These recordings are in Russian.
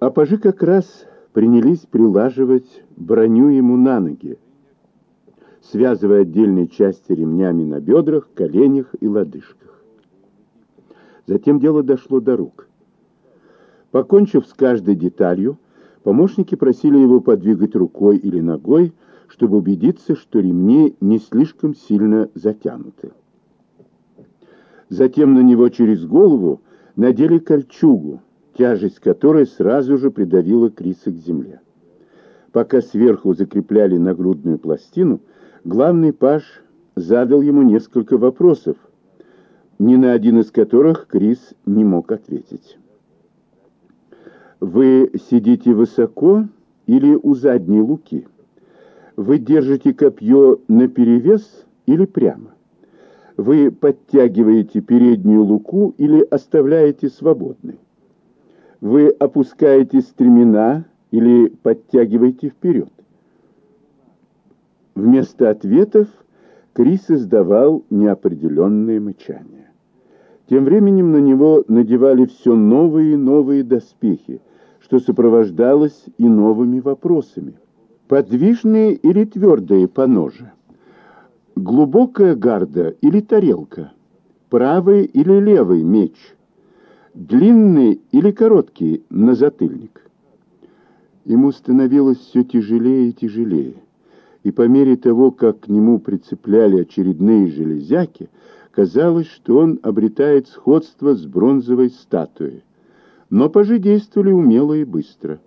А пажи как раз принялись прилаживать броню ему на ноги, связывая отдельные части ремнями на бедрах, коленях и лодыжках. Затем дело дошло до рук. Покончив с каждой деталью, помощники просили его подвигать рукой или ногой, чтобы убедиться, что ремни не слишком сильно затянуты. Затем на него через голову надели кольчугу, тяжесть которой сразу же придавила Криса к земле. Пока сверху закрепляли нагрудную пластину, главный паж задал ему несколько вопросов, ни на один из которых Крис не мог ответить. «Вы сидите высоко или у задней луки? Вы держите копье наперевес или прямо? Вы подтягиваете переднюю луку или оставляете свободной? Вы опускаете стремена или подтягиваете вперед? Вместо ответов Крис издавал неопределенные мычания. Тем временем на него надевали все новые и новые доспехи, что сопровождалось и новыми вопросами. Подвижные или твердые по ноже? Глубокая гарда или тарелка? Правый или левый меч? Длинный или короткий назатыльник? Ему становилось все тяжелее и тяжелее и по мере того, как к нему прицепляли очередные железяки, казалось, что он обретает сходство с бронзовой статуей. Но пажи действовали умело и быстро.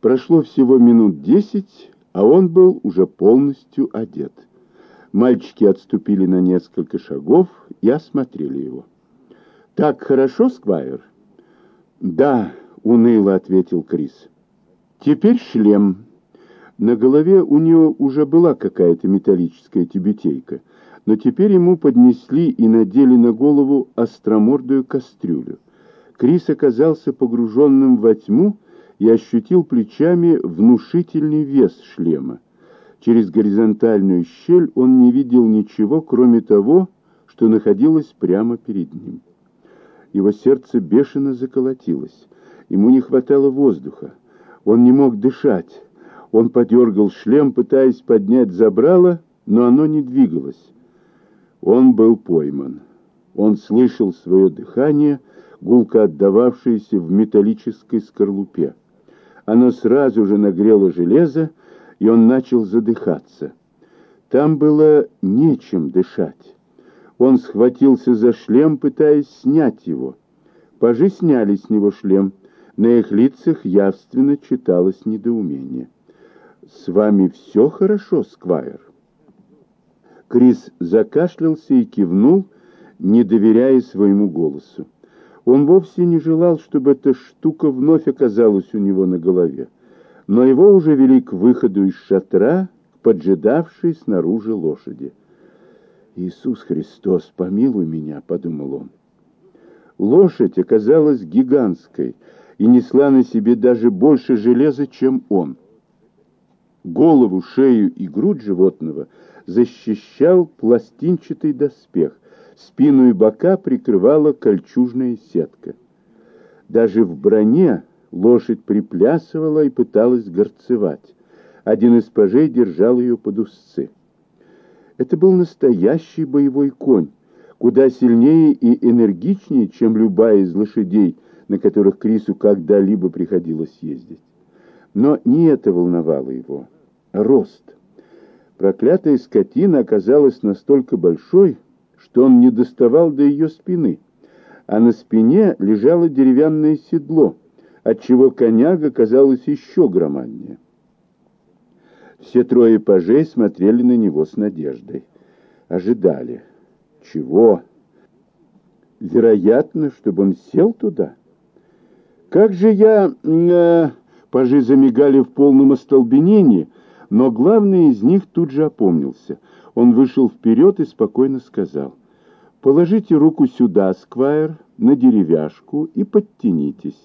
Прошло всего минут десять, а он был уже полностью одет. Мальчики отступили на несколько шагов и осмотрели его. «Так хорошо, Сквайр?» «Да», — уныло ответил Крис. «Теперь шлем». На голове у него уже была какая-то металлическая тюбетейка, но теперь ему поднесли и надели на голову остромордую кастрюлю. Крис оказался погруженным во тьму и ощутил плечами внушительный вес шлема. Через горизонтальную щель он не видел ничего, кроме того, что находилось прямо перед ним. Его сердце бешено заколотилось. Ему не хватало воздуха. Он не мог дышать. Он подергал шлем, пытаясь поднять забрало, но оно не двигалось. Он был пойман. Он слышал свое дыхание, гулко отдававшееся в металлической скорлупе. Оно сразу же нагрело железо, и он начал задыхаться. Там было нечем дышать. Он схватился за шлем, пытаясь снять его. Пажи сняли с него шлем. На их лицах явственно читалось недоумение. «С вами все хорошо, Сквайр?» Крис закашлялся и кивнул, не доверяя своему голосу. Он вовсе не желал, чтобы эта штука вновь оказалась у него на голове, но его уже вели к выходу из шатра, к поджидавшей снаружи лошади. «Иисус Христос, помилуй меня», — подумал он. Лошадь оказалась гигантской и несла на себе даже больше железа, чем он — Голову, шею и грудь животного защищал пластинчатый доспех, спину и бока прикрывала кольчужная сетка. Даже в броне лошадь приплясывала и пыталась горцевать. Один из пажей держал ее под узцы. Это был настоящий боевой конь, куда сильнее и энергичнее, чем любая из лошадей, на которых Крису когда-либо приходилось ездить. Но не это волновало его рост. Проклятая скотина оказалась настолько большой, что он не доставал до ее спины, а на спине лежало деревянное седло, отчего коняга казалась еще громаднее. Все трое пажей смотрели на него с надеждой. Ожидали. Чего? Вероятно, чтобы он сел туда. Как же я... Э, пажи замигали в полном остолбенении, но главный из них тут же опомнился. Он вышел вперед и спокойно сказал, «Положите руку сюда, Сквайр, на деревяшку и подтянитесь».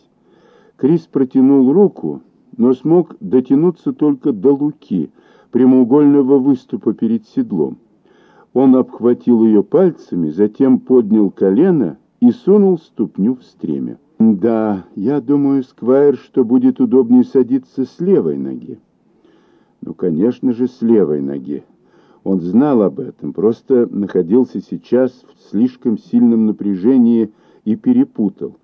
Крис протянул руку, но смог дотянуться только до луки, прямоугольного выступа перед седлом. Он обхватил ее пальцами, затем поднял колено и сунул ступню в стремя. Да, я думаю, Сквайр, что будет удобнее садиться с левой ноги. Ну, конечно же, с левой ноги. Он знал об этом, просто находился сейчас в слишком сильном напряжении и перепутал.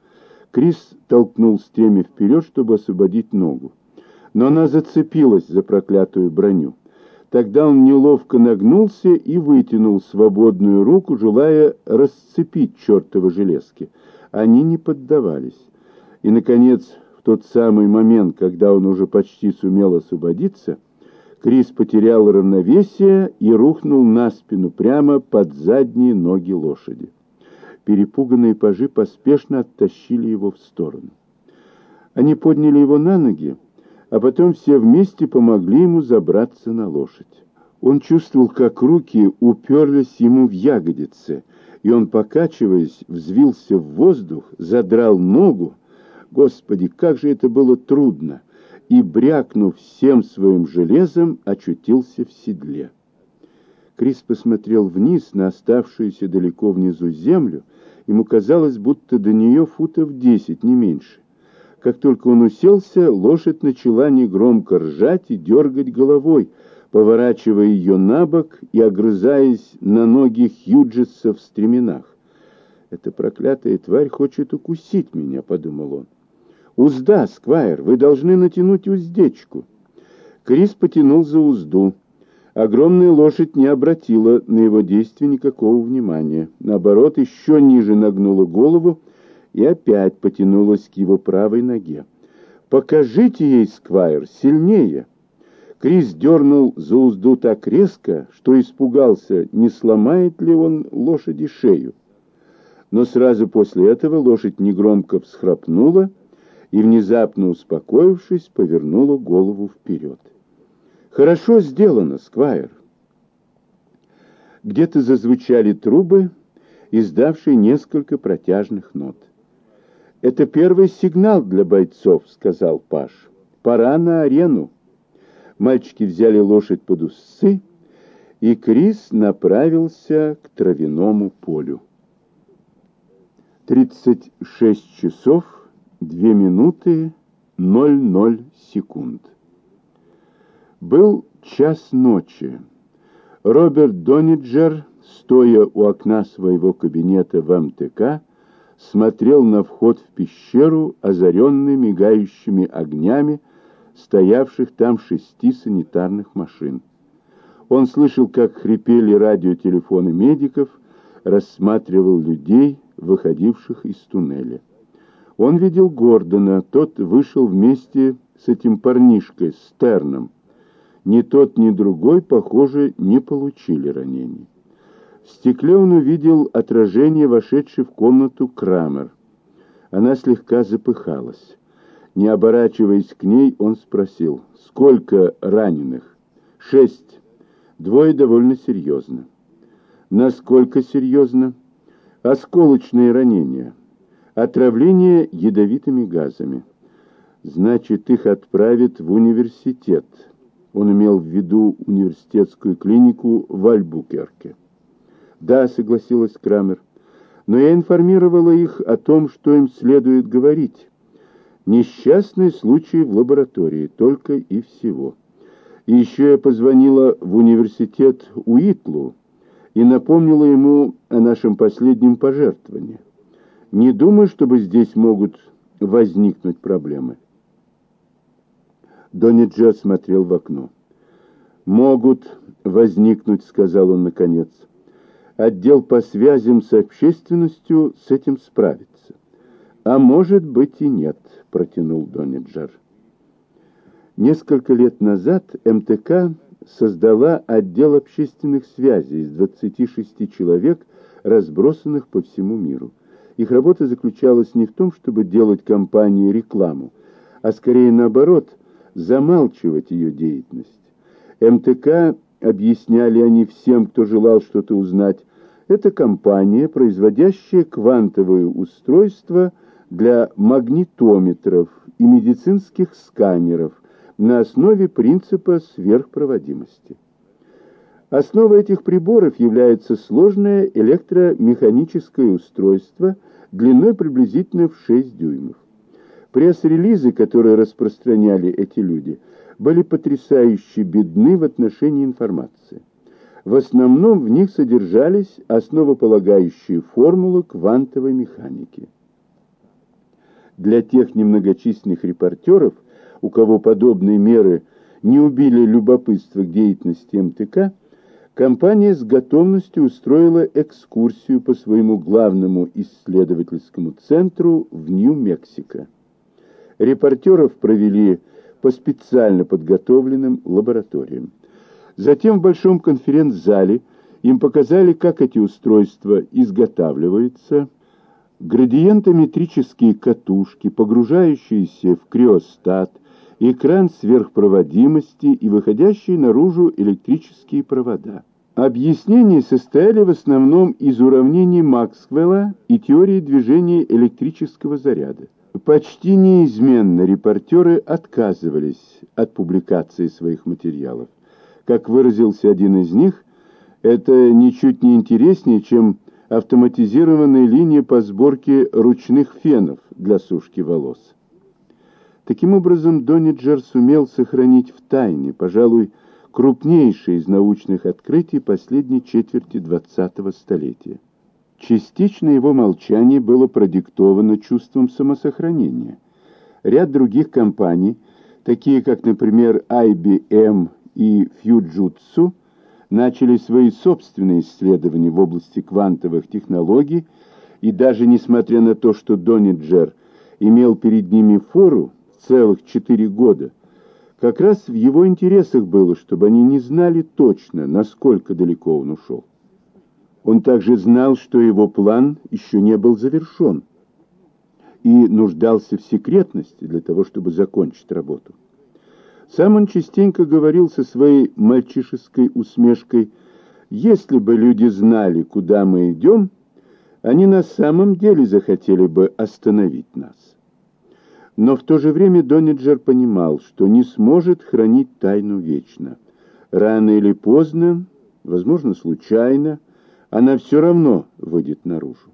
Крис толкнул стремя вперед, чтобы освободить ногу. Но она зацепилась за проклятую броню. Тогда он неловко нагнулся и вытянул свободную руку, желая расцепить чертовы железки. Они не поддавались. И, наконец, в тот самый момент, когда он уже почти сумел освободиться, Крис потерял равновесие и рухнул на спину прямо под задние ноги лошади. Перепуганные пажи поспешно оттащили его в сторону. Они подняли его на ноги, а потом все вместе помогли ему забраться на лошадь. Он чувствовал, как руки уперлись ему в ягодицы, и он, покачиваясь, взвился в воздух, задрал ногу. Господи, как же это было трудно! И, брякнув всем своим железом, очутился в седле. Крис посмотрел вниз на оставшуюся далеко внизу землю. Ему казалось, будто до нее футов десять, не меньше. Как только он уселся, лошадь начала негромко ржать и дергать головой, поворачивая ее на бок и огрызаясь на ноги Хьюджеса в стременах. «Эта проклятая тварь хочет укусить меня», — подумал он. «Узда, Сквайр, вы должны натянуть уздечку». Крис потянул за узду. Огромная лошадь не обратила на его действия никакого внимания. Наоборот, еще ниже нагнула голову и опять потянулась к его правой ноге. «Покажите ей, Сквайр, сильнее!» Крис дернул за узду так резко, что испугался, не сломает ли он лошади шею. Но сразу после этого лошадь негромко всхрапнула и, внезапно успокоившись, повернула голову вперед. «Хорошо сделано, Сквайр!» Где-то зазвучали трубы, издавшие несколько протяжных нот. «Это первый сигнал для бойцов», — сказал Паш. «Пора на арену». Мальчики взяли лошадь под усы, и Крис направился к травяному полю. 36 часов 2 минуты 00 секунд. Был час ночи. Роберт Дониджер, стоя у окна своего кабинета в МТК, смотрел на вход в пещеру, озаренный мигающими огнями, стоявших там шести санитарных машин. Он слышал, как хрипели радиотелефоны медиков, рассматривал людей, выходивших из туннеля. Он видел Гордона, тот вышел вместе с этим парнишкой, Стерном. Ни тот, ни другой, похоже, не получили ранений. В стекле он увидел отражение вошедшей в комнату Крамер. Она слегка запыхалась. Не оборачиваясь к ней, он спросил, «Сколько раненых?» «Шесть. Двое довольно серьезно». «Насколько серьезно?» «Осколочные ранения. Отравление ядовитыми газами». «Значит, их отправят в университет». Он имел в виду университетскую клинику в Альбукерке. «Да», — согласилась Крамер, — «но я информировала их о том, что им следует говорить. Несчастный случай в лаборатории, только и всего. И еще я позвонила в университет Уитлу и напомнила ему о нашем последнем пожертвовании. Не думаю, чтобы здесь могут возникнуть проблемы». Дониджа смотрел в окно. «Могут возникнуть», — сказал он наконец отдел по связям с общественностью с этим справится. А может быть и нет, протянул Дониджер. Несколько лет назад МТК создала отдел общественных связей из 26 человек, разбросанных по всему миру. Их работа заключалась не в том, чтобы делать компании рекламу, а скорее наоборот, замалчивать ее деятельность. МТК, объясняли они всем, кто желал что-то узнать, это компания, производящая квантовые устройства для магнитометров и медицинских сканеров на основе принципа сверхпроводимости. Основой этих приборов является сложное электромеханическое устройство, длиной приблизительно в 6 дюймов. Пресс-релизы, которые распространяли эти люди, были потрясающе бедны в отношении информации. В основном в них содержались основополагающие формулы квантовой механики. Для тех немногочисленных репортеров, у кого подобные меры не убили любопытство к деятельности МТК, компания с готовностью устроила экскурсию по своему главному исследовательскому центру в Нью-Мексико. Репортеров провели по специально подготовленным лабораториям. Затем в большом конференц-зале им показали, как эти устройства изготавливаются, градиентометрические катушки, погружающиеся в криостат, экран сверхпроводимости и выходящие наружу электрические провода. Объяснения состояли в основном из уравнений Максвелла и теории движения электрического заряда. Почти неизменно репортеры отказывались от публикации своих материалов. Как выразился один из них, это ничуть не интереснее, чем автоматизированная линия по сборке ручных фенов для сушки волос. Таким образом, Дониджер сумел сохранить в тайне, пожалуй, крупнейшее из научных открытий последней четверти 20-го столетия. Частично его молчание было продиктовано чувством самосохранения. Ряд других компаний, такие как, например, IBM и фьюджутсу начали свои собственные исследования в области квантовых технологий, и даже несмотря на то, что Дониджер имел перед ними фору целых четыре года, как раз в его интересах было, чтобы они не знали точно, насколько далеко он ушел. Он также знал, что его план еще не был завершен и нуждался в секретности для того, чтобы закончить работу. Сам он частенько говорил со своей мальчишеской усмешкой, «Если бы люди знали, куда мы идем, они на самом деле захотели бы остановить нас». Но в то же время Дониджер понимал, что не сможет хранить тайну вечно. Рано или поздно, возможно, случайно, она все равно выйдет наружу.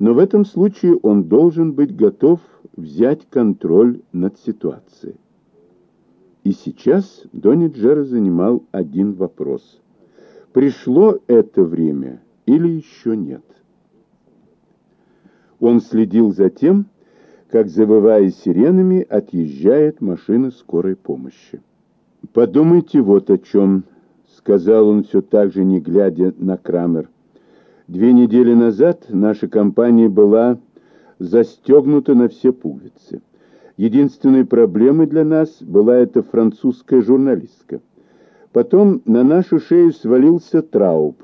Но в этом случае он должен быть готов взять контроль над ситуацией. И сейчас Донни Джера занимал один вопрос. Пришло это время или еще нет? Он следил за тем, как, завывая сиренами, отъезжает машина скорой помощи. «Подумайте вот о чем», — сказал он все так же, не глядя на Крамер. «Две недели назад наша компания была застегнута на все пуговицы. Единственной проблемой для нас была эта французская журналистка. Потом на нашу шею свалился Трауб.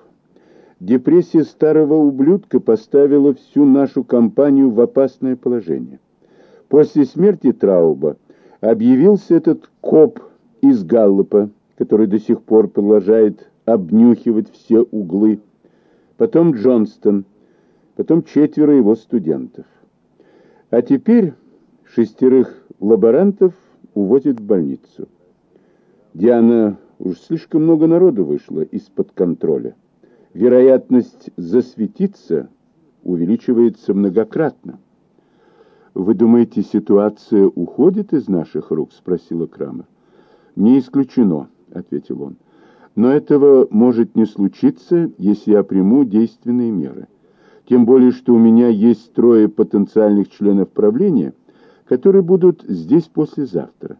Депрессия старого ублюдка поставила всю нашу компанию в опасное положение. После смерти Трауба объявился этот коп из Галлопа, который до сих пор продолжает обнюхивать все углы. Потом Джонстон, потом четверо его студентов. А теперь Шестерых лаборантов увозят в больницу. Диана, уж слишком много народу вышло из-под контроля. Вероятность засветиться увеличивается многократно. «Вы думаете, ситуация уходит из наших рук?» — спросила Крамер. «Не исключено», — ответил он. «Но этого может не случиться, если я приму действенные меры. Тем более, что у меня есть трое потенциальных членов правления — которые будут здесь послезавтра.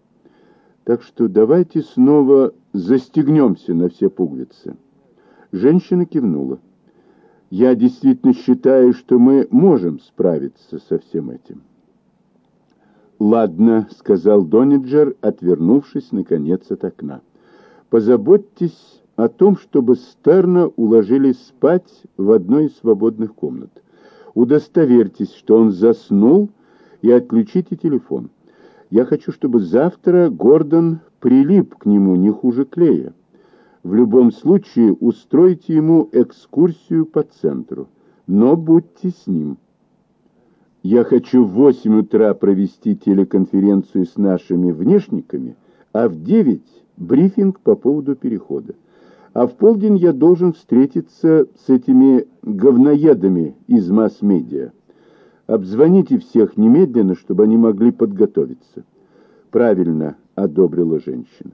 Так что давайте снова застегнемся на все пуговицы. Женщина кивнула. Я действительно считаю, что мы можем справиться со всем этим. «Ладно», — сказал Дониджер, отвернувшись, наконец, от окна. «Позаботьтесь о том, чтобы Стерна уложили спать в одной из свободных комнат. Удостоверьтесь, что он заснул и отключите телефон. Я хочу, чтобы завтра Гордон прилип к нему не хуже клея. В любом случае устройте ему экскурсию по центру, но будьте с ним. Я хочу в 8 утра провести телеконференцию с нашими внешниками, а в 9 брифинг по поводу перехода. А в полдень я должен встретиться с этими говноедами из масс-медиа. Обзвоните всех немедленно, чтобы они могли подготовиться. Правильно одобрила женщина.